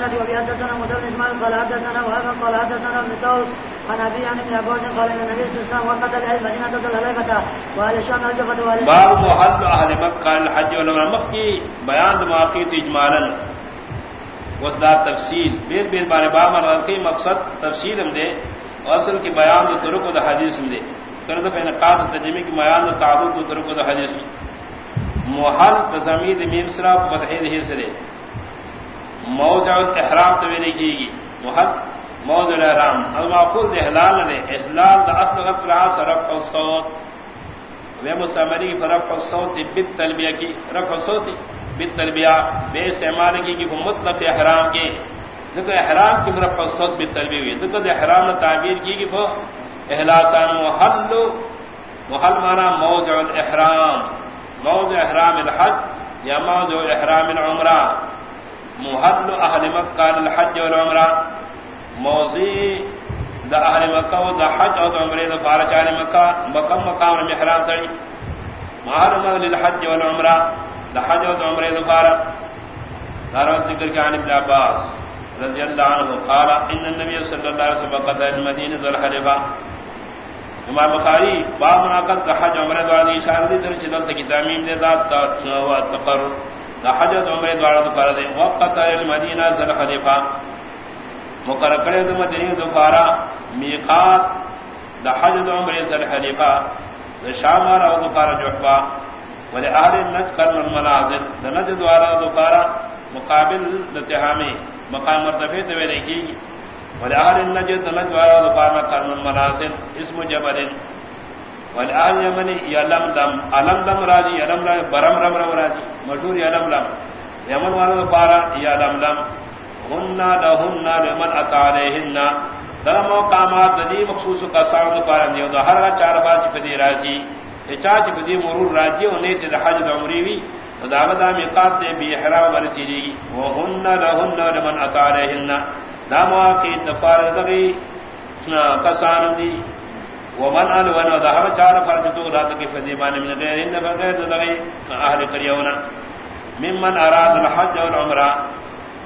الحمد وبي حدثنا مدرس اسماعيل قال حدثنا وهب قال حدثنا ابن طاووس عن ابي عن ابن عباس قال ان النبي صلى الله عليه وسلم وقت اهل المدينه ذو الحليفه واهل الشام الجفه واهل باب محل اهل مكه الحج والعمره کی بیان مواقیت اجمالا. وصدا تفصیل. بیر بیر بارے باب مراد کی مقصد تفصیل ہم دے اصل کی بیان دو طرق و حدیث ہم دے. کرد پہ نقاد ترجمے کی بیان دو تعدد دو طرق و حدیث. محل بزمید میم سرا فتح دے سرے. موضع الاحرام تو نہیں کی گی۔ محل موضع الاحرام المعقول دے احلال دے احلال دا اصل غط رہا سرف الصوت وہ مستمری فرف الصوت بالتلبیہ کی، رفع الصوت بالتلبیہ بے استعمال کی کہ مطلق احرام کے۔ ذکر احرام کی مرفع الصوت بالتلبیہ ہوئی۔ ذکر احرام نے تعبیر کی کہ وہ احلاسان محل محل مانا موضع الاحرام۔ موضع احرام الحج یا موضع احرام العمرہ۔ محل اہل مکہ الحج والعمرہ موضع دا اہل مکہ و دا حج او دا عمرہ دا فارچ اہل مکہ مکم مقام رمی حرام تڑی محرم للحج والعمرہ دا حج او دا عمرہ دا فارچ دارت ذکر کے عن ابن عباس رضی اللہ عنہ قال ان النبی صلی اللہ علیہ وسلم قد المدینہ ذو الحلفہ امام بخاری باب مناقض حج عمرہ دا اشارہ دی در چدل کی تعمیم دے دا تقرر. دا حج عمرہ دوارا دو دے وقت المدینہ ذل خلیفہ مقرر کرے دو مدینہ دوارا میقات دا حج عمرہ ذل خلیفہ دا شامارا و دوارا جوحبا ولے اہل النج کرن المنازل دا نج دوارا دوارا مقابل لتحامی مقام مرتفع دوے دیکھی گی ولے اہل النج دا نج دوارا دوارا کرن المنازل اسم جبل والآل یمنی یلم لم علم لم راضی یلم لم برم رم رم راضی مشہور یلم لم یمن والا پارا یلم لم ہننا لہننا لمن اتا علیہن دا مقامات دی مخصوص کا سعود پارا دیو دا ہر چار بار چپدی راضی چا چپدی مرور راضی ہونے تے حج عمری وی دا بدا میقات دے بھی احرام ورتی دی وہننا لہننا لمن اتا علیہن دا مواقع دفار دغی کسان دی ومن ان ون ظهر چار فرج تو رات کی فدیمان من غیر، ان بغیر دغی اہل قریونا ممن اراد الحج والعمرہ.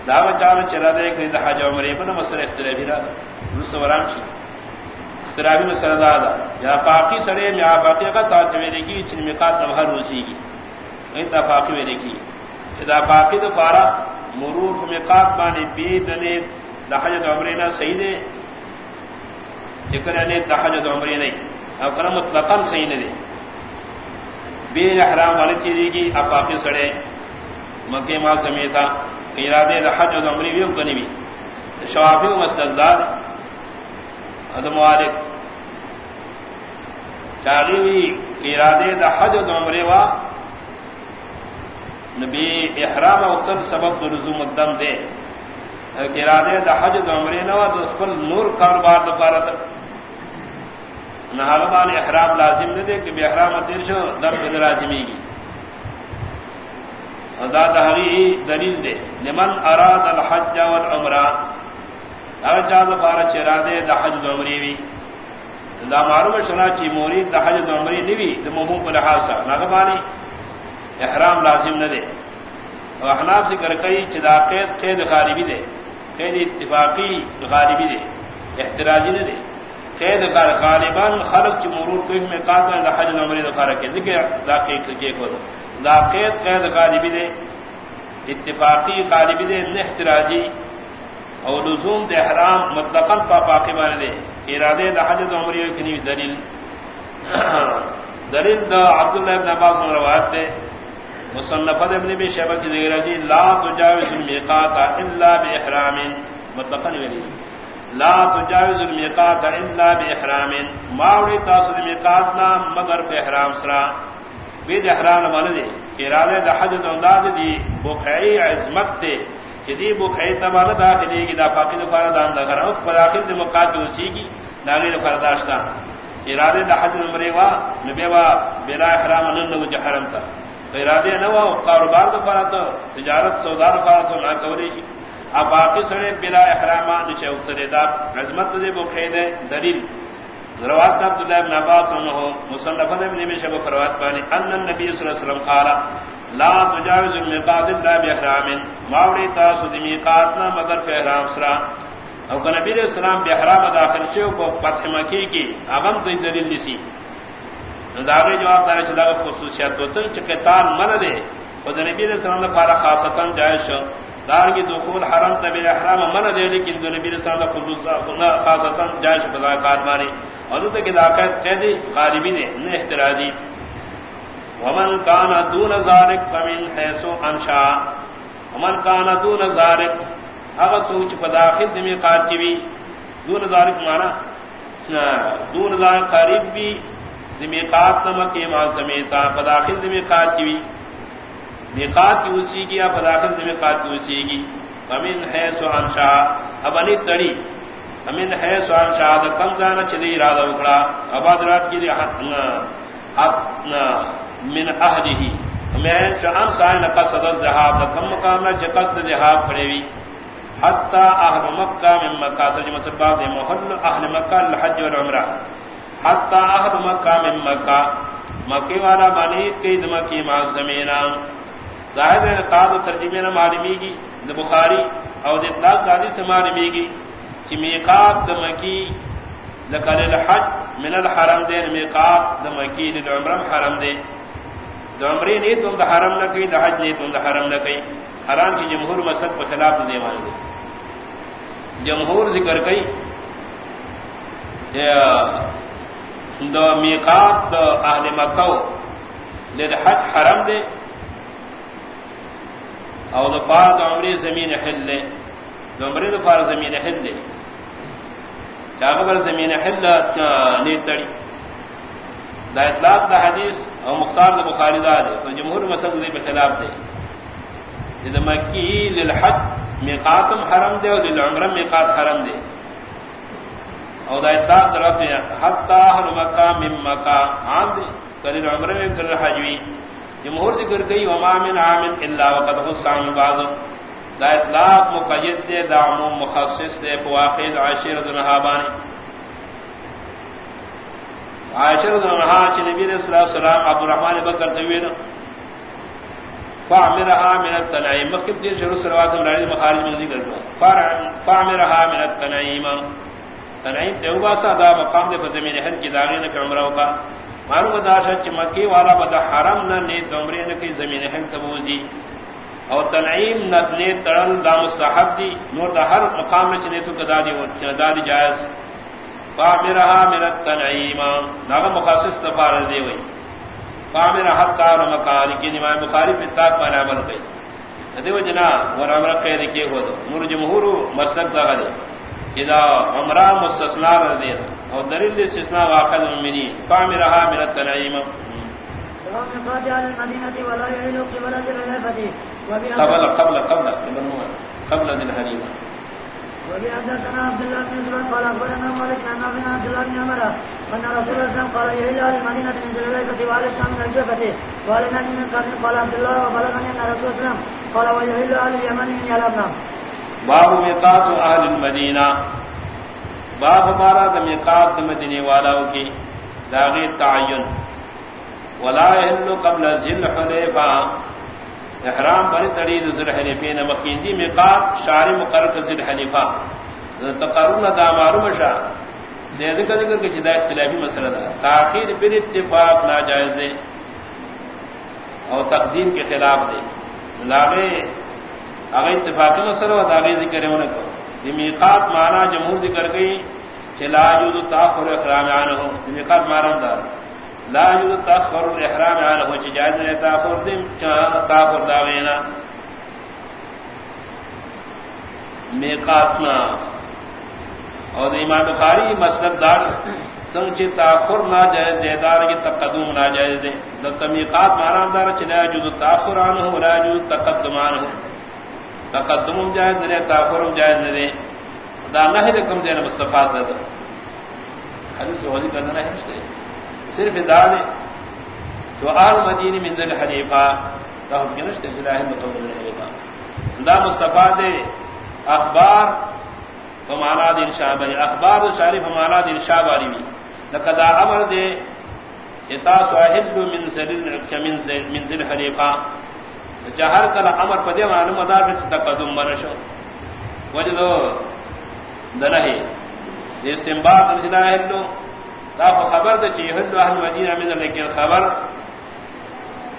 داو چار چرا دے کہ حج عمرہ پر مسئلہ اختلافی را رسولان شی اختلافی مسئلہ دا یا باقی سڑے، یا باقی کا تاجویری کی، چن میقات نوہر روسی کی اتفاقی ویری کی. اذا باقی تو پارا مرور میقات مانے بیدنے دا حج عمرہ نہ صحیح دے ذکر نے تحجد عمری نہیں او کرم مطلقاً صحیح نہیں دے بے احرام والی چیزی کی افاقی سڑے مکہ مال سمیتا ارادے تحجد عمری بھی امکنی بھی شوافی و مستقداد ادم والد چاگی بھی ارادے تحجد عمری وا. نبی احرام وقت سبب رزوم الدم دے ارادے دا حج دا عمرے نوا. تو خپل نور کاروبار دا پارا نہالبان احرام لازم نہ دے کہ بے احرام تیر شو، درد لازمی گی۔ دا دہری دلیل دے۔ لمن اراد الحج والعمرہ۔ ہر چاند پارا چرا دے دا حج دا عمری وی۔ دا معلوم شنا چی موری دا حج دا عمری نوی دا مہمون پر لحاظا نغبانی احرام لازم نہ دے۔ احناف سے کرکئی چدا قید قید غالبی دے۔ قید اتفاقی غالبی دے۔ احتراجی نہ دے۔ قید کار غالبان خلق چ مرور کو میں قاتل دا حج عمرہ دا فرق ہے۔ ذکر دا قید کے کو دا قید قید غالبی دے، اتفاقی غالبی دے، نہ احتراجی اور لزوم دے احرام مطلقاً پا پاکی بانے دے۔ ارادے دا حج عمرہ کی دلیل۔ دلیل دا عبداللہ ابن عباس نے روایت دے۔ مصنفت ابن بھی شیبہ کی ذکر جی لا تجاوز المیقات الا باحرام مطلقاً ولی لا تجاوز المیقات الا باحرام ما ماوڑی تاسد میقات نا مگر پہ احرام سرا بید احرام من دے ارادے دا حج انداز دی بقعی عظمت دے جدی بقعی تمام داخلی کی دا فاقی دفارہ دام دا غرام پر آخر دی مقات اسی کی ناغیر فرداشتا ارادے دا حج نمرے وا نبی وا بلا احرام نن ننو جحرم تا ارادے نہ ہوا کاروبار تو پارا تجارت سودار پارا تو نہ کوری اب باقی سڑے بلا احرامات نشے اترے دا عظمت دے بو دے دلیل روات عبداللہ ابن عباس انہو مصنف ابن نبی شب فروات پانی ان النبی صلی اللہ علیہ وسلم قال لا تجاوز المقات الا باحرام ماوڑی تاسو دی میقات نہ مگر فی احرام سرا او کہ نبی علیہ السلام بحرام داخل چھو کو فتح مکی کی اغم تو دلیل نسی داغے جواب دار چدا خصوصیت تو تن چکتان من دے خود نبی علیہ السلام نے فارغ خاصتا جائز شو دار کی دخول حرم تبی احرام من دے لیکن جو نبی علیہ السلام نے خصوصا خاصتا جائز بدا کار ماری اور تو کہ قید غالبی نے نہ احتراجی ومن کان دون ذالک فمن حیث انشاء ومن کان دون ذالک اگر سوچ پداخل دمی قاتی بھی۔ دون ذالک مانا دون ذالک قریب بھی دمی قات نمک ایمان سمیتا پداخل دمی قاتی بھی۔ میقات کی اسی کی یا پداخل دمی قات کی اسی کی؟ فمن حیث انشاء اب انی تڑی۔ امین ہے سوان شاہ کم جانا چلی ارادہ اکڑا۔ اباد رات کی من اہلہی میں شان سائن قصد الذهاب کم مقام نہ قصد ذهاب کھڑے وی حتا اهل مکہ من مکہ، ترجمہ بعد محل اهل مکہ الحج والعمرہ۔ حتا اهل مکہ من مکہ۔ مکہ والا بنی کی دم کی ما ظاہر ہے قاد ترجمہ نہ معلومی کی بخاری، اور اطلاق حدیث سے معلومی کی کہ میقات دمکی لکل الحج من الحرم دے میقات دمکی للعمرہ حرم دے۔ دمری نہیں تم دا حرم نہ کئی دہج نہیں تم دا حرم نہ کئی حرام کی جمہور مسد پر خلاف دے مان دے۔ جمہور ذکر کئی دو میقات دو اہل مکہ للحج حرم دے۔ او دو پار دو عمری زمین حل لے دو عمری دو پار زمین حل لے چاہبر زمین حل نیت تڑی دا اطلاق دا حدیث او مختار دا بخاری دا دے تو جمہور مسئل دے بخلاف دے جدا مکی للحج میقاتم حرم دے اور للعمرم میقات حرم دے او دا اطلاق دا رات حتی اہل مکہ من مکہ عام دے کر العمرم کر الحجوی جمہور ذکر گئی وما من عامل الا وقد خصان بعض۔ دا اطلاق، مقید دے دا عموم مخصص دے فواقید عشیر دنہابانی عائشہ رضا چ نبی علیہ الصلوۃ والسلام عبد الرحمن بکر تویر فامرها من التنعیم مکتب دین شروع صلوات اللہ علیہ مخارج میں ذکر کر فامرها من التنعیم تنعیم توبہ سا دا مقام دے فزمین حج کی داغی نے عمرہ کا معلوم داشا چ مکی والا بد حرم نہ نے عمرے نے کی زمین حج تبوزی. او تنعیم نہ نے تڑل دا مستحب دی، نور دا ہر مقام میں چنے تو کدا دی دادی جائز. فامرها من التنعیم. ناغ مخصص تفار دے وئی. فامر حتا مکان کی امام بخاری پہ تاک پر عمل کئی. دیو جنا ور امر قید کیے ہو دو. نور جمہور مسلک دا دے اذا عمرہ مستثنا دے اور دلیل استثناء واقع المؤمنین فامرها من التنعیم قبل قبل قبل قبل الحريم وبي عبد الله بن زبير قال اخبرنا مالك عن عبد الله بن عمر ان رسول الله قال يهل اهل المدينه من وعلى الشام من الجبهه من قال عبد الله وبلغني ان رسول الله قال ويهل اهل اليمن من يلبنا باب ميقات اهل المدينه باب ہمارا مارا ميقات المدينه والاو کی داغی تعین. ولا يهل قبل ذي الحليفه احرام بنی تڑی ذل حلیفے نہ مکیندی میقات شار مقرر ذل حلیفہ تقرر دا معلوم شا. دے ذکر ذکر کہ جدا اختلافی مسئلہ دا. تاخیر بن اتفاق ناجائز دے. اور تقدیم کے خلاف دے. لاغے اگر اتفاقی مسئلہ و داغے ذکر ہونے کو میقات مانا جمہور ذکر گئی چلا جو تاخر احرام عنہ میقات مانا دار۔ لا يجوز تاخر الاحرام عنه جائز نے تاخر دم چا تاخر داوینا۔ میقاتنا اور امام بخاری مسلک دار سنگ چی تاخر نہ جائز دے، دار کی تقدم نہ جائز دے۔ تو میقات مارام دار چلا يجوز تاخر عنه ولا يجوز تقدم عنه تقدم جائز دے تاخر جائز دے دا نہ رقم دے مصطفی دا حدیث جو کرنا ہے صرف دا داد تو آل مدینی منزل حنیفہ دا ہم کنشتے جلاہ مطور حنیفہ دا مصطفیٰ دے۔ اخبار فمانا دین شاہ بنی اخبار دو شاری فمانا دین شاہ باری بھی۔ لکدا عمر دے۔ اتا سواہد منزل منزل حنیفہ جہر کل امر پدے مان مدار تقدم منشو وجہ دو دنہی استنباط رجنا ہلو دا خبر دا چی ہلو اہل مدینہ من لیکن خبر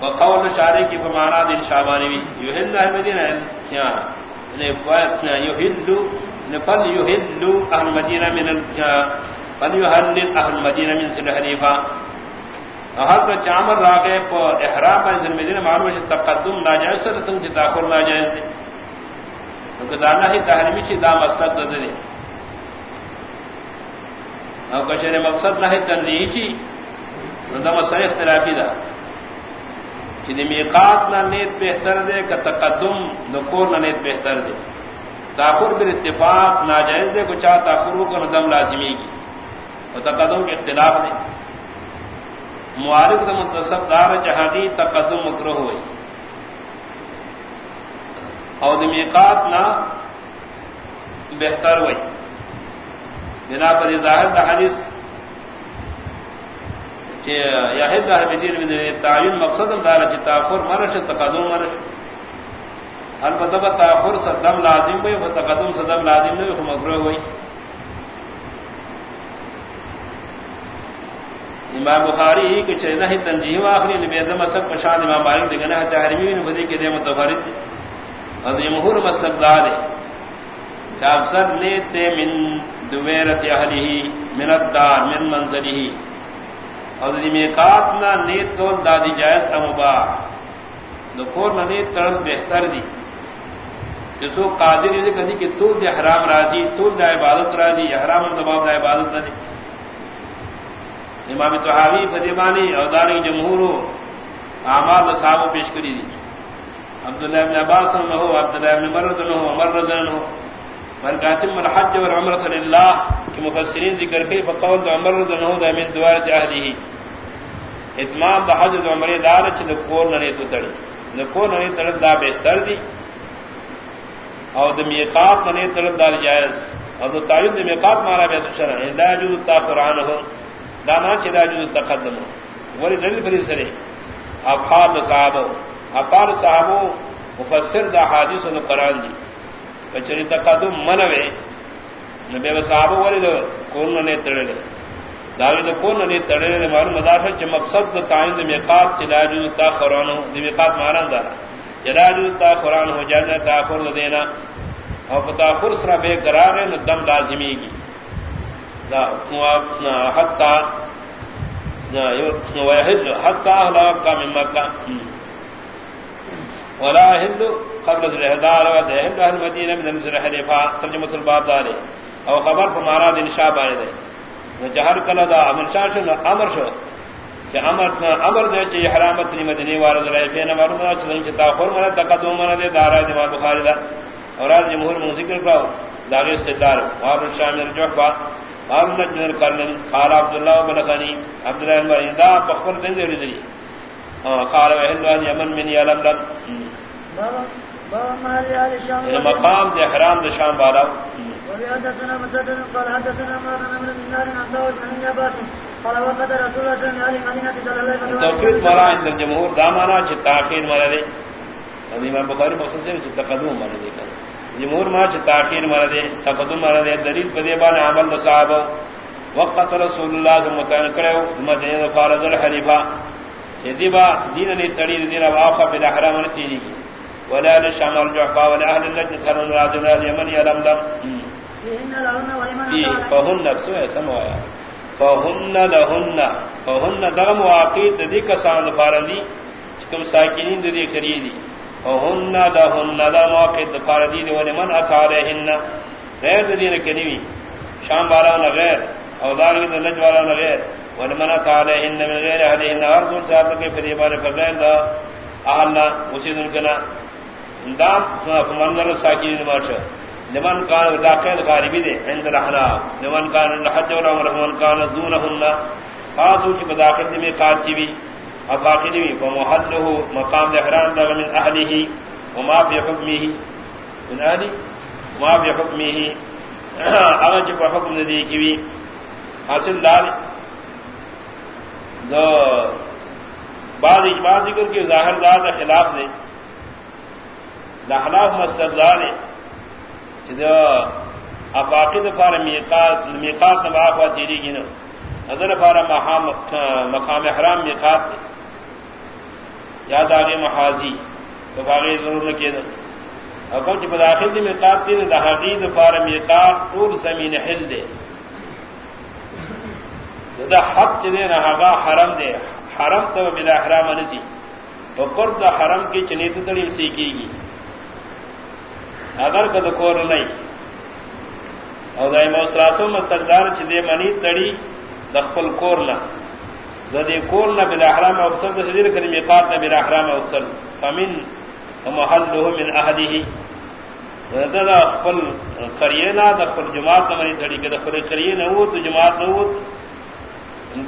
وقول شارع کی فمانا دن شابانی بھی یہل اہل مدینہ کیا؟ نے فوات نہ یہلو فل یہلو اہل مدینہ من فل یہل اہل مدینہ من سل حریفہ ہر کا چامر راگے پو احرام پر ذن مدینہ معلوم ہے، تقدم ناجائز سر تن کی جی تاخر ناجائز دے کیونکہ دانا ہی تحریمی چی، دا مستق دے دے۔ او کشن مقصد نہ ہے تنظیحی چی دا مسئلہ اختلافی دا۔ چی دی میقات نا نیت بہتر دے، کہ تقدم نکور نا نیت بہتر دے۔ تاخر بر اتفاق ناجائز دے کچھ تاخر کو ندم لازمی کی اور تقدم کے اختلاف دے۔ معارف دا منتصب دار جہادی تقدم مکرو ہوئی۔ اور میقات نہ بہتر ہوئی۔ بنا پر ظاہر دا حدیث تعین مقصد دار تاخر مرش، تقدم مرش۔ البتہ تاخر صدم لازم ہوئی تقدم صدم لازم ہوئی وہ ہوئی۔ امام بخاری کہ چرنا ہی تنظیم آخری نبید مسلک پشان امام مالک دگنا ہے تحریمی نے بدی کے دے متفرد اور جمہور مسلک دار ہے۔ کہ افسر لیتے من دویرت اہلی من الدار، من منزلی اور میقات نہ نیت تو دادی جائز امبا دکور نہ نیت ترد بہتر دی۔ جسو قادر یہ کہتی کہ تو دے حرام راضی، تو دے عبادت راضی، حرام دباب دے عبادت نہ دی۔ امام تحاوی فدیمانی اوزار جمہور اعمال صاحب پیش کری دی عبداللہ ابن عباس نہ ہو عبداللہ ابن مرد نہ ہو عمر رضا نہ ہو برکاتم الحج والعمرة للہ کی مفسرین ذکر کی فقول دو عمر رضا نہ ہو دا من دوارت اہلی اتمام دا حج دو عمری دار چھ نکور نہ نیتو تڑی نکور نہ نیتو تڑی دا بہتر دی او دا میقات نہ نیتو تڑی دا جائز او دا تعین دا میقات مانا بیتو شرح لا جو تاخرانہ دانا چدا جو تقدم. ولی دلیل فری سرے افحال صحابو افحال صحابو مفسر دا حادث و قرآن دی کچری تقدم منوے نبی و صحابو ولی دا کون نے تڑلے داوی دا کون نے تڑلے دے معلوم مدافع چھ مقصد دا تعین دا میقات چدا جو تا تاخرانو دی میقات ماران دارا چدا جو تاخرانو جانا تاخر دا دینا اور پتاخر سرا بے قرار ہے دم لازمی کی حتى حتى من مكة. ولا قبل أهل المدينة من ترجمة الباب داري او خبر فمارا دن شاہ بارے دے جہر کلا دا امر شاہ شو امر شو. کہ امر امر دے چ احرامت نی مدنی وارد رہے پھر نہ معلوم چ تاخر من تقدم من دے دارا امام بخاری دا. اور آج جمہور من ذکر کرو داغ استدار. واب الشامل جوحبا قال نجن القرن قال عبد الله بن غني عبد الله بن دا بخبر دین دی دی قال وهل ان يمن من يلم لم مقام دے حرام دے شام والا۔ حدثنا مسدد قال حدثنا ما كان من دينار عن داوود بن عباس۔ قال وقد رسول الله صلى الله عليه وسلم توفيق مرا عند الجمهور دامانا چ تاخير مرا دے۔ امام بخاری مقصد سے تقدم مرا دے۔ جمہور ما چ تاخیر مر دے تقدم مر دے دلیل پدے بان عمل صاحب وقت رسول اللہ صلی اللہ علیہ وسلم کرے مدینہ فارض الحلیفہ یدیبا دین نے تڑی دین واقع بلا حرام نے تیری ولا لشمال جعفا ولا اهل اللجنه ثرن راجل اليمن يلم لم فهن نفسه سموایا فهن لهن فهن دغم واقید دی کسان فارندی کم ساکنین دی کریدی. وهن لهن لا موقع دفار دین ولمن اتى عليهن. غیر دین کنیوی شام والا نہ غیر او دار کی نج والا نہ غیر ولمن اتى عليهن من غیر اهلهن اور دور صاحب کے فری بار فغیر دا اہلنا اسی دن کنا دام منظر ساکین مارش لمن کان داخل غاربی دے عند رحنا لمن کان الحج والعمرہ. من کان دونهن خاصو چ بداخل میں قاتی بھی افاقی بھی فمحله مقام احرام دا من اهله وما في حكمه من اهله وما في حكمه اگر جو حکم ندی کی بھی حاصل دار دو بعض اجماع ذکر کے ظاہر دار کا خلاف دے. دخلاف مستقدار افاقد فار میقات میقات نباخوا تیری گی نا ادر فار مقام احرام میقات یاد آگے محاذی، تو باغی ضرور نہ کیا حکم کی بداخل دی میقات تین دہاغید فار میقات طول زمین حل دے۔ دا حق چلے نہ حرم دے۔ حرم تو بلا احرام نسی۔ تو قرب دا حرم کی چنیت تڑی سیکھی گی۔ اگر کد کور نہیں اور دائی موسراسو مستقدار چھ دے منی تڑی دخل کور نہ دے کور نہ بلا حرام اختر دا سدیر کری میقات نہ بلا حرام اختر فمن ومحلہ من اہدہی دا خپل قریه نه د خپل جماعت مری تړي کې د خپل قریه نه وو ته جماعت نه وو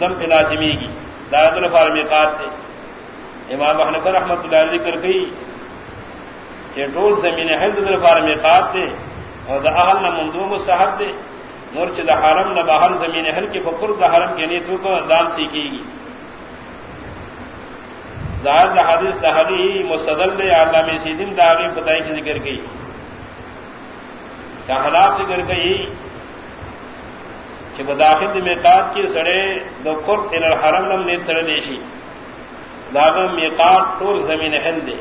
دم په لازمیږي دا د لپاره میقات دی امام حنفی رحمۃ اللہ علیہ ذکر کئی کہ ٹول زمین ہے در لپاره میقات دی اور دا اهل نه مندو مستحب دی نور چې حرم نه بهر زمین ہے کې فقر د حرم کې نیت کو دام سیکھیږي ظاہر دا حدیث دا حدیث مستدل علامہ سیدین دا آگے بتائی کی ذکر کی. کیا حالات ذکر گئی کہ بداخل میقات کی سڑے دو قرب ان الحرم نم نے تڑ دیشی. داغم میقات ٹول زمین ہل دے.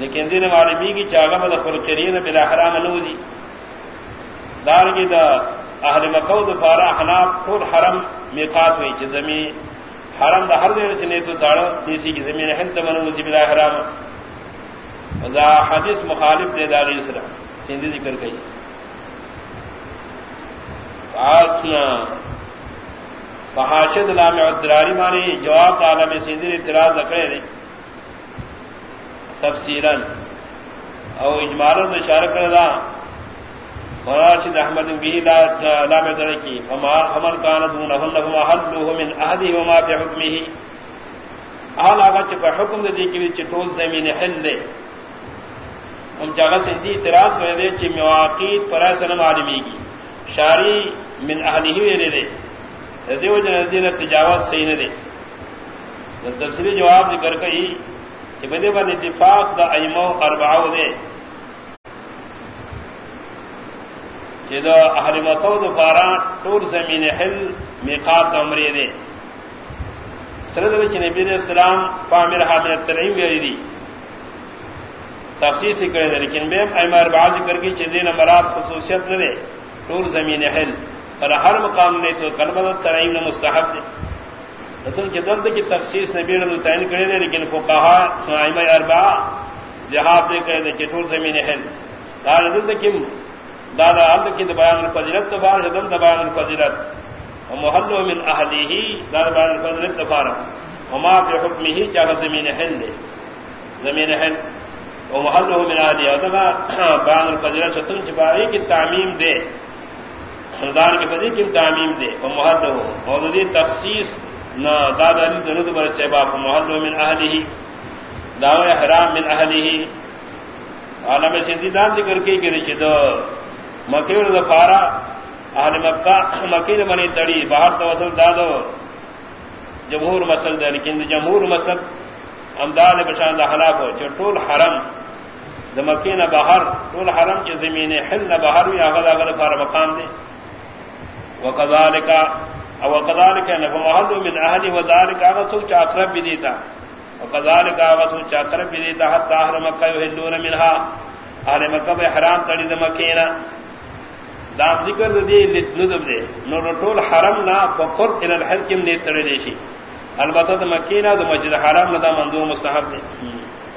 لیکن دن معلومی کی چاگم دخل کرین بلا حرام نوزی دار کی دا اہل مکو دفارا حناب ٹول حرم میقات ہوئی چھ زمین حرم دا ہر دیر چنے تو داڑو نیسی کی زمین ہل تمنوزی بلا حرام. دا حدیث مخالف دے داغی اسرا سندھی ذکر گئی آتنا، فحاشد لام عدراری مانی جواب عالم سندھی اعتراض لکڑے دے. تفصیلا، او اجمالا تو اشارہ کرے دا وراشد احمد بھی لام عدر کی فمن کان دون ہن حلوه من اهله وما في حكمه اهل آغا چپا حکم دے دی کہ چٹول زمین حل دے ہم جگہ سے اعتراض کرے دے چی مواقید پر سنم عالمی کی شاری من اہلی ہی ویلے دے۔ دیو جن دین تجاوز صحیح نہ دے۔ تفصیلی جواب ذکر کئی کہ بدے بن اتفاق دا ایمو اربعو دے۔ کہ دا اہل مقود فاران طور زمین حل میقات عمری دے. سرد بچ نبی علیہ السلام پامر حامل التنعیم ویلی دی. تفصیل سے کرے دے، لیکن بے ایمار بعض کر کے چندین مراد خصوصیت نہ دے ٹور زمین حل. اور ہر مقام نے تو کلمت ترعیم نے مستحب دے. رسول کے درد کی تفصیص نبی نے تعین کرے دے، لیکن فقہا ایمہ اربع جہاد دے کرے دے کہ ٹور زمین حل. دار درد کم دادا عبد کی بیان الفضیلت تبار شدم بیان الفضیلت ومحل من اهله دار بیان الفضیلت تبار وما في حكمه جاء زمین حل دے. زمین حل. وہ محل ہو منا دیا بان الفضیرت ستم چھپائی کی تعمیم دے. خاندان کے فضی کی تعمیم دے. وہ محل ہو مودی تخصیص نہ دادا دنود بر سے باپ محل من اہلی ہی داو حرام من اہلی ہی عالم سندھی دان ذکر کی کہ رچ دو مکی پارا، اہل مکہ مکی نے بنی تڑی باہر تو وصل دادو جمہور مسل دے، لیکن جمہور مسل امداد بشان دا ہلاک ہو چٹول حرم دمکین باہر طول حرم کی زمین حل باہر بھی آغد آغد فار مقام دے۔ وقذالک او وقذالک نفو محل من اہلی وذالک آغد سو چاکرب بھی دیتا۔ وقذالک آغد سو چاکرب بھی دیتا، حتی اہل مکہ یحلون منہا۔ اہل مکہ بے حرام تڑی دمکین دام ذکر دی ندب دے. طول حرم نا فقر الى الحرکم نیت تڑی دیشی البتہ دمکین دا مسجد حرام نا دا مندو مستحب دے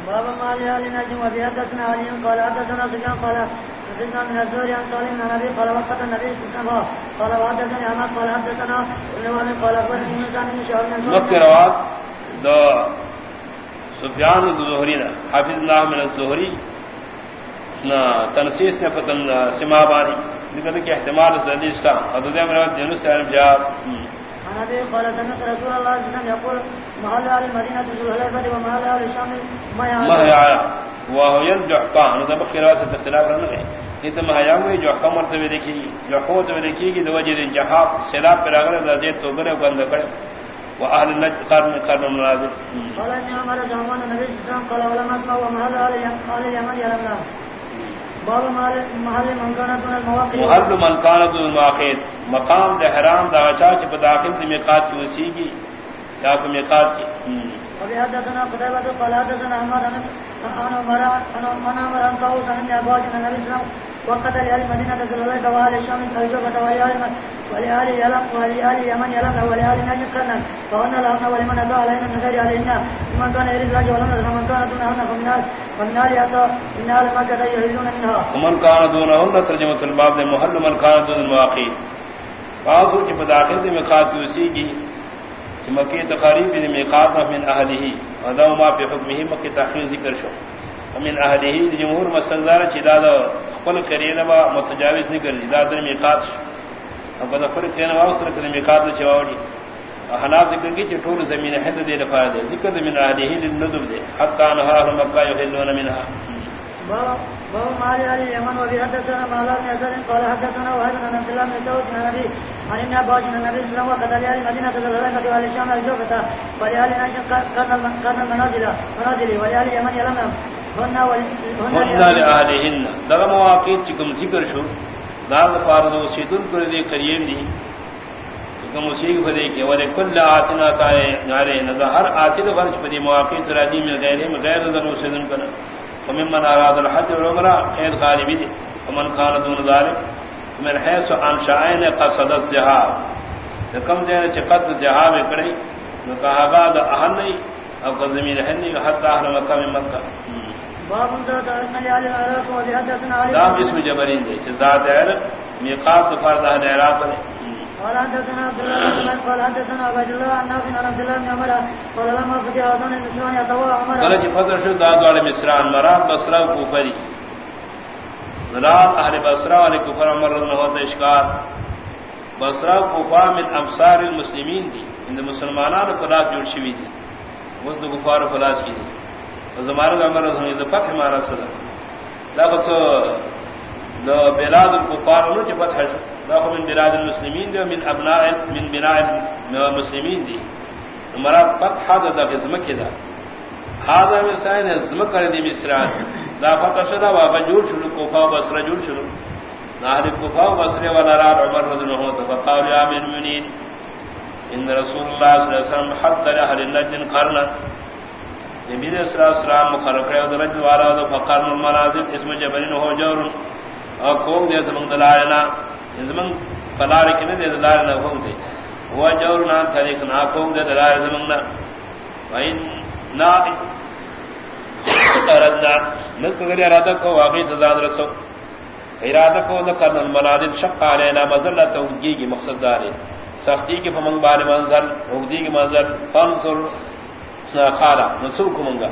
باب ما لها لنجم وفي حدثنا علي قال حدثنا سفيان قال حدثنا من الزهري عن سالم بن قال وقت النبي صلى الله عليه وسلم قال وحدثني احمد قال حدثنا ابن قال اخبرني موسى بن شهاب بن دو سفیان الزهري حافظ الله من الزهري تنسیس نے فتن سما بانی لیکن کہ احتمال حدیث سا حدود امراض جنوس سے جواب عن ابي قال سمعت رسول الله صلى الله عليه وسلم يقول محل اهل المدينه ذو الحليفه ومحل اهل الشام ما يعلم وهو هذا اختلاف ہے یہ تو مہیا ہوئی جو حکم مرتبہ دیکھی جو خود میں دیکھی گی دو وجہ انجحاب سیلاب پر اگر زید تو کرے بند کرے واهل النجد قرن قرن المنازل قال ان عمر زمان النبي صلى الله عليه وسلم قال ولما اسمع ومهل اهل اليمن يلمنا باب محل من كان دون المواقع محل من كان دون المواقع مقام دے حرام دا چا چ بداخل دی میقات کی وسی کی۔ یا کو میقات کی۔ ابي حدثنا قتيبة قال حدثنا احمد انا انا مرا انا انا مرا انت او سنن يا باج النبي صلى الله وقت لأهل مدينة ذلك وآل الشام الجوفة ولأهل ولأهل يلم ولأهل يمن يلم ولأهل نجد قرنا فهن لهن ولمن أدى علينا من غير علينا ومن كان يريد الله ولم نزل ومن كان دونهن فمن آل فمن آل يأتى إن آل مكة يهلون منها ومن كان دونهن ترجمة الباب دے، محل من كان دون المواقع. بعضو کی بداخل دے مقات یوسی کی کہ مکی تقریب دے مقات من اہلہی. وداو ما پی حکمہی، مکی تحقیق ذکر شو. من اہلہی جمہور مستقدار چی دادا خپل کرینه با متجاوز نه ګرځي دا د میقات او په خپل کرینه واو سره کله میقات نه چواوړي حناب ذکر کی چې ټول زمينه حد دې لپاره دې ذکر من علیه للندب دې حتا انها مکه یحلون منها باب مال علی یمن و حدثنا مالا بن اسد قال حدثنا وهب بن عبد الله بن توس بن نبي عن ابن عباس بن النبي صلى الله عليه وسلم وقد علي مدينة الغرقة والشام الجوفة ولآل نجد قرن المنازل منازل ولآل يمن يلمم دغه مواقع چې کوم ذکر شو؟ دا د فارض او سیدن پر دې قریب دي کوم شي په دې کې ولې کل آتنا تای غاره نه هر آتل فرض په دې مواقع تر دې مل غیره غیر د نو سیدن کنه ومن من اراد الحج والعمره خیر غالبی دي ومن قال دون ذلك من حيث ان شاين قصد الزهاب کم دین چې قد زهاب کړي نو کہا با د اهن او زمین هنی حتی اهل مکه مکه باب ذات علم دام اسم علم ميقات فرد اهل العراق دي قال حدثنا عبد الله قال حدثنا عبد الله عن نافع عن عبد الله بن عمر، قال لما فتح اذان المسران يتوا عمر. قال جي فتح شو داد على مسران مراد بصرا وكفري رات اهل بصرا والكفر عمر رضي الله عنه اشكار بصرا وكفار من امصار المسلمين دي. ان المسلمانان خلاف جوړ شوی دي. وذ کفار خلاص کی دي. زمارہ عمر رضی اللہ فتح مارا صدا دا بلاد الکفار نو چې فتح دا خو من بلاد المسلمین دی من ابناء من بناء المسلمین دی. مراد فتح دا د غزمه دا. هذا مثال ازمه کړی دی مصر. دا فتح شدا وا جوړ شلو کوفا بصره جوړ شلو. نهر کوفا بصره ولا را عمر رضی اللہ عنہ فقال يا من المؤمنين ان رسول الله صلی اللہ علیہ وسلم حد اهل النجد قرنا نبی علیہ الصلوۃ والسلام مقرر کرے درج والا دو فقر المنازل اسم جبرین ہو جور اور قوم دے زمن دلالنا زمن فلار کی نے دلالنا ہو دے وہ جور نہ طریق نہ قوم دے دلال زمن نہ وین نا ارادہ نہ کرے ارادہ کو واقعی تزاد رسو. ارادہ کو نہ کرن المنازل شق علینا مذلہ توجی کی مقصد دار سختی کے فمن بار منظر ہوگی کی منظر فانصر خالا نسوک منگا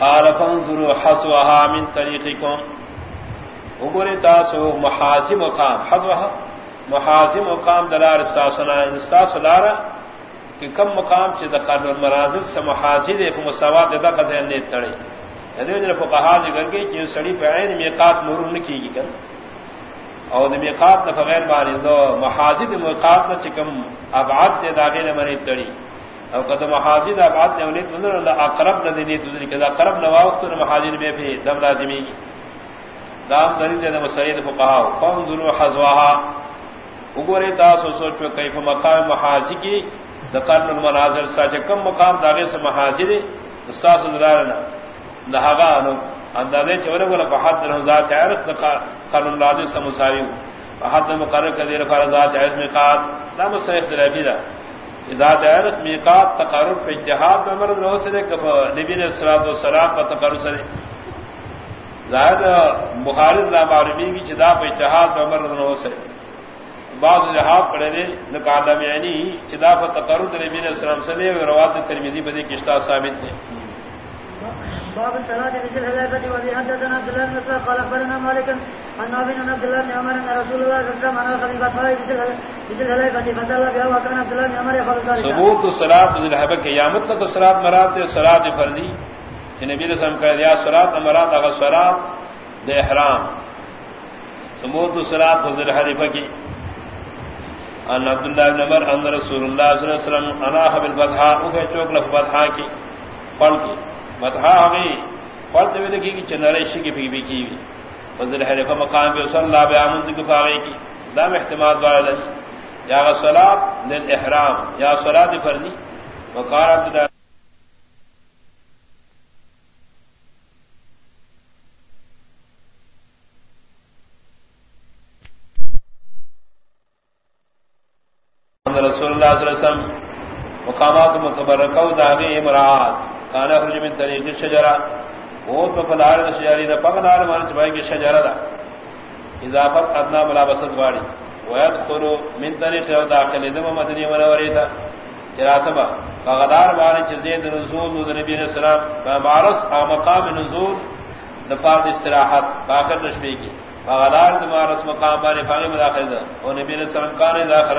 قال، فانظروا، حسوها من طريقكم وګورئ تاسو محاسم مقام. حسوها محاسم مقام دلار استاسنا استاس لارا کہ کم مقام چې د قرن المنازل سم محاسد په مساوات دے د قضا نه تړي. دې نه فقها ذکر کوي چې سړی په عین میقات مرور نه کیږي کنه او د میقات نه بغیر باندې دو محاسد میقات نه چې کم ابعاد د داغه نه مری تړي. او قد محاجد ابعاد نے ولید نظر اللہ اقرب نہ دینی تذری کہ اقرب نہ وقت محاجد میں بھی دم لازمی دام دلیل دے مسعید فقہا. فانظروا حزواها وګوره تاسو سوچ په کیف مقام محاجی کی؟ ذکر المناظر ساج کم مقام داغه سے محاجد استاد دلالنا دهغا نو اندازے چوره ولا فحد له ذات عرض قانون لازم سمساوی فحد مقرر کدی رفع ذات عرض میقات. دا مسئلہ اختلافی ده. اذا دائرت میقات تقرر پہ اجتہاد میں مرد رہو سرے کہ نبی نے سلاد و سلام کا تقرر سرے ظاہر بخاری اللہ معلومی کی چدا پہ اجتہاد میں مرد رہو سرے بعض جہاد پڑے دے نکالم یعنی چدا پہ تقرر نبی نے السلام سے رواد ترمیزی بدی کشتا ثابت نے باب الصلاة مثل الهلافة وفي حدثنا عبد الله بن مسعود قال أخبرنا مالك عن نافع عن عبد الله بن عمر أن رسول الله صلى الله عليه وسلم أناخ بفتحه مثل الهلافة فصلى بها وكان عبد الله بن عمر يفعل ذلك. ثبوت الصلاة مثل قیامت صلاة مراد دے صلاة فرضی۔ نبی علیہ السلام کہا دیا صلاة مراد اگر صلاة دے احرام. ثبوت الصلاة مثل الهلافة کی. ان عبداللہ بن عمر، ان رسول اللہ صلی اللہ علیہ وسلم، انا اناہ بالفتحہ اوکے چوک لف فتحہ کی قل کی. فتحہ ہمیں قل تو لکھی کہ چنرے شکی بھی بھی کی فضل حریفہ مقام پہ صلی اللہ بے آمن کی فاغی کی. دام احتمال بارد یا صلاة للإحرام، یا صلاة فرضی. وقال عبداللہ رسول اللہ صلی اللہ علیہ وسلم مقامات متبرکہ داغی مراد کانا خرج من طریق الشجرہ ووت فلار الشجری دا پغدار مان چبائی کی شجرہ دا. اضافت ادنا ملابسط واری ويدخل من طریق او داخل دم مدنی منوری تا. جراتبا پغدار مان چزید نزول نبی علیہ السلام. معرس او مقام نزول نفاذ استراحت باخر نشبی کی. پغدار دمارس مقام بانی فاغی مداخل دا. اور نبی علیہ السلام کانے داخل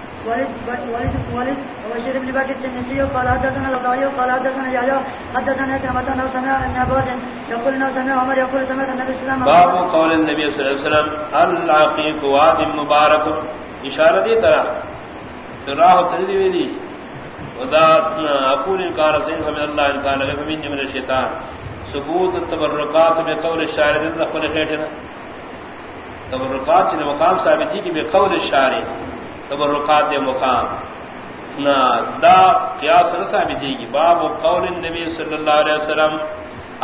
ولد ولد وبشير بن باكر التنسي قال حدثنا الوضعي قال حدثنا يحيى حدثنا كما انه سمع ان ابا يقول انه سمع عمر يقول سمعت النبي صلى الله عليه وسلم باب قول النبي صلى الله عليه وسلم العقيق واد مبارك؟ اشاره دي ترى. تراه تدري دي ودا اقول ان كان سين فمن الله ان كان فمن من الشيطان. ثبوت التبركات بقول الشاعر دخل خيرنا. تبرکات مقام ثابتی کی بقول الشارع تبرکات مقام۔ نہ دا قیاس رسا بھی تھی کہ باب قول النبی صلی اللہ علیہ وسلم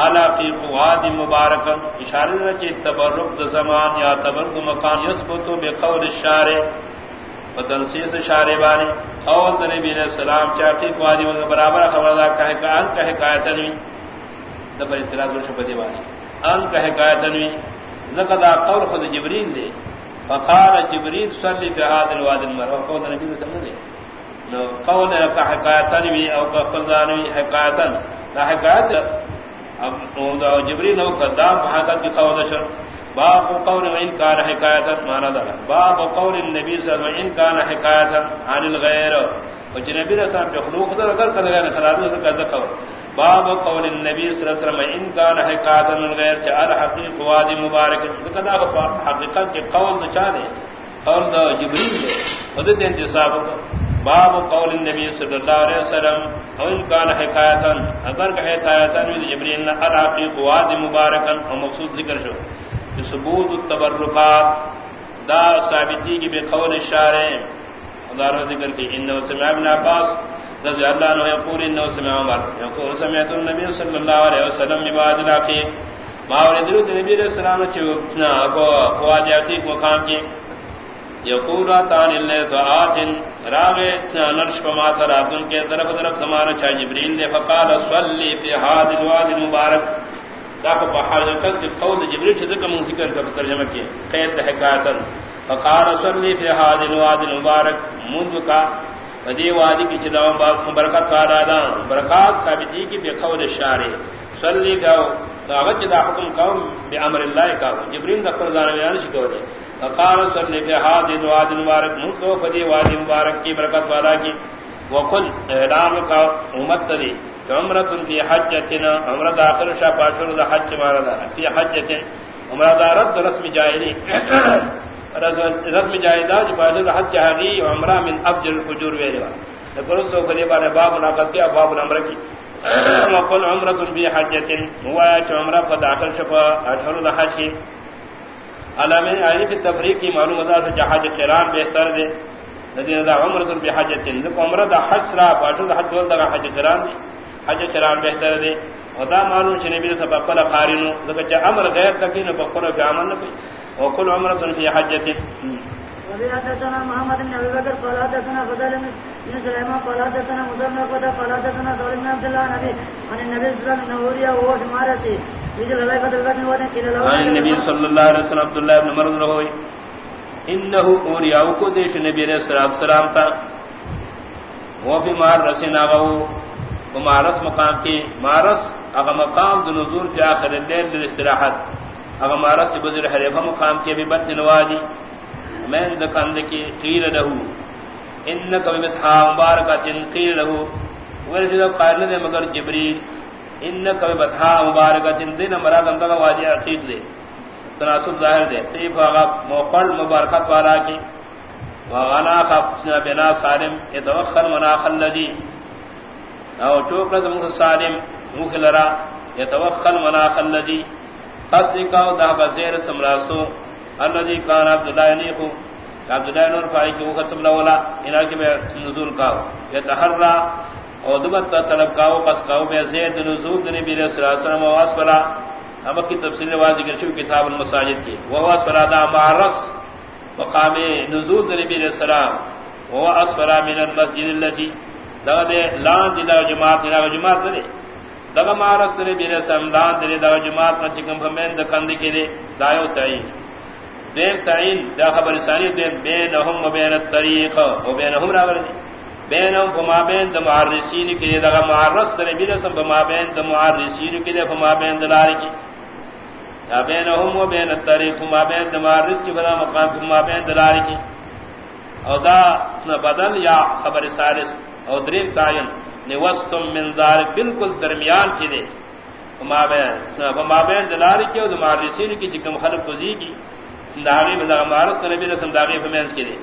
علا فی قواد مبارک اشارہ رچے تبرک دا زمان یا تبرک مقام یثبتو بقول الشارع فتنسیس شارع بانی۔ قول دا نبی علیہ السلام چاکی قوادی مگر برابر خبردار کہے کہ ان کا حکایتنوی دا پر اطلاع دو شپتی بانی۔ ان کا حکایت حکایتنوی لقد قول خود جبریل دے۔ فقال جبريل صلي في هذا الواد المرء. قول النبي صلى الله عليه وسلم. نو، قول لك حكاية نبي او قول نبي حكاية لا حكاية جبريل او قدام فحقت بقول شر باب قول وإن كان حكاية ما نظر باب قول النبي صلى الله عليه وسلم إن كان حكاية عن الغير وجنبي جی رسول الله يخلوق ذلك قال كذا كان خلاص كذا قول. باب قول النبي صلى الله عليه وسلم ان كان حقات من غير تعالى حقيق وادي مبارك. كذا حقيقت کے قول نہ چاہے قول دا جبريل دے، خود دین دے انتصاب باب قول النبي صلى الله عليه وسلم ان كان حقات اگر کہ حقات من جبريل نہ حقيق وادي مبارك ومقصود ذکر شو۔ ثبوت التبركات دا ثابتی کی بقول الشارع دار ذکر کہ انه سمع ابن عباس رضی اللہ عنہ یقول انه سمع عمر. یقول سمعت النبي صلی اللہ علیہ وسلم عباد الاخی ما ورد النبی علیہ السلام چنا ابو فواد عتیق مقام کی. یقول تان اللہ ذات راغ نرش فما تراتن کے طرف طرف زمانہ چا جبرائیل نے فقال صلی فی هذا الواد المبارک. ذاك بحر قد قول جبريل ذکر من ذکر کا ترجمہ کیا قید حکایتا. فقال صلی فی هذا الواد المبارک. منذ کا فدی وادی کی چداو برکت کا دا برکات ثابتی کی بے قول الشارع صلی گاو کاغذ دا حکم قوم بامر اللہ کا جبرین دا فرزان بیان شکو دے فقال صلی فی هذه الواد المبارک منذ فدی وادی مبارک کی برکت والا کی وقل، اعلان کا امت دی عمرۃ فی حجتنا عمرہ داخل شاہ پاشر دا حج مارا دا فی حجتنا عمرہ دارت رسم جاہلی رسم جائیدہ جو باجر حد جہاگی عمرہ من افجر الفجور ویلوا لکن سو کلی بارے باب مناقض کیا، باب العمرہ کی۔ وقل عمرہ بی حجت ہوا ہے چو عمرہ پر داخل شفا اشہر دا حج کی۔ علامین آئینی فی تفریق کی معلوم ازار سے جہاج قرآن بہتر دے۔ ندین دا عمرہ بی حجت لکن عمرہ دا حج سرا پاشر دا حج ولد دا حج قرآن دے۔ حج قرآن بہتر دے۔ ودا معلوم چھ نبی سے بقل قارنو لکن چھ عمر غیر تکین بقل فی عمل نفی وكل عمرة في حجة وفي حدثنا محمد بن ابي بكر قال حدثنا فضل بن سليمان قال حدثنا مصعب بن قال حدثنا ثور بن عبد الله النبي عن النبي صلى الله عليه وسلم انه وهو في مارسه عن النبي صلى الله عليه وسلم عبد الله بن مرض له انه اوريا کو دیش نبی علیہ الصلوۃ والسلام تھا وہ بھی مار رسنا وہ مارس مقام کی مارس اگر مقام دو نزول فی آخر اللیل للاستراحت اگر مارس کی بزر حریفہ مقام کی بھی بطن نوادی میں دکند کی قیل لہو۔ انکا بمتحا مبارکت قیل لہو۔ ورشد قائل دے مگر جبریل۔ انکا بمتحا مبارکت دین مراد اندگا واجی عقیق دے۔ تناسب ظاہر دے۔ تیف آغا موقل مبارکت والا کی۔ وغنا خفنا بنا سالم۔ يتوخل مناخ الذي او چوکرت مخ سالم۔ مخ لرا۔ يتوخل مناخ الذي تصدقوا ده بزير سمراسو الذي كان عبد الله ينيخو عبد الله نور فائی کی وقت سملا ولا علاقے میں نزول کا يتحرى او دبت طلب کا قص کا میں زید نزول نبی علیہ السلام واس بلا ہم کی تفسیر واضح کر شو کتاب المساجد کی۔ وہ واس بلا دا معرس مقام نزول نبی علیہ السلام۔ وہ اسفرا من المسجد اللہ التي دا دے لان دی، دا جماعت دا جماعت دے۔ دا مارس نبی علیہ السلام لان دا جماعت نہ چکم فمن دا کند کی دے دایو تعین. دیم تعین، دا خبر ثانی دے بینہم و بین الطریق و بینہم راور دے بینہم فما بین دا معرسین کی دے دا معرس نبی علیہ السلام فما بین دا معرسین کی دے فما بین دا لاری کی یا بینہم و بین الطریق ما بین دمارس کی بدا مقام کی ما بین دلاری کی او دا بدل یا خبر سالس او دریم تعین. نوستم من دار بالکل درمیان کی دے۔ ما بین ما بین دلاری کی او دمارسین کی جکم خلق کو زیگی داغی بدا مارس نبی رسم داغی فمینس کی دے۔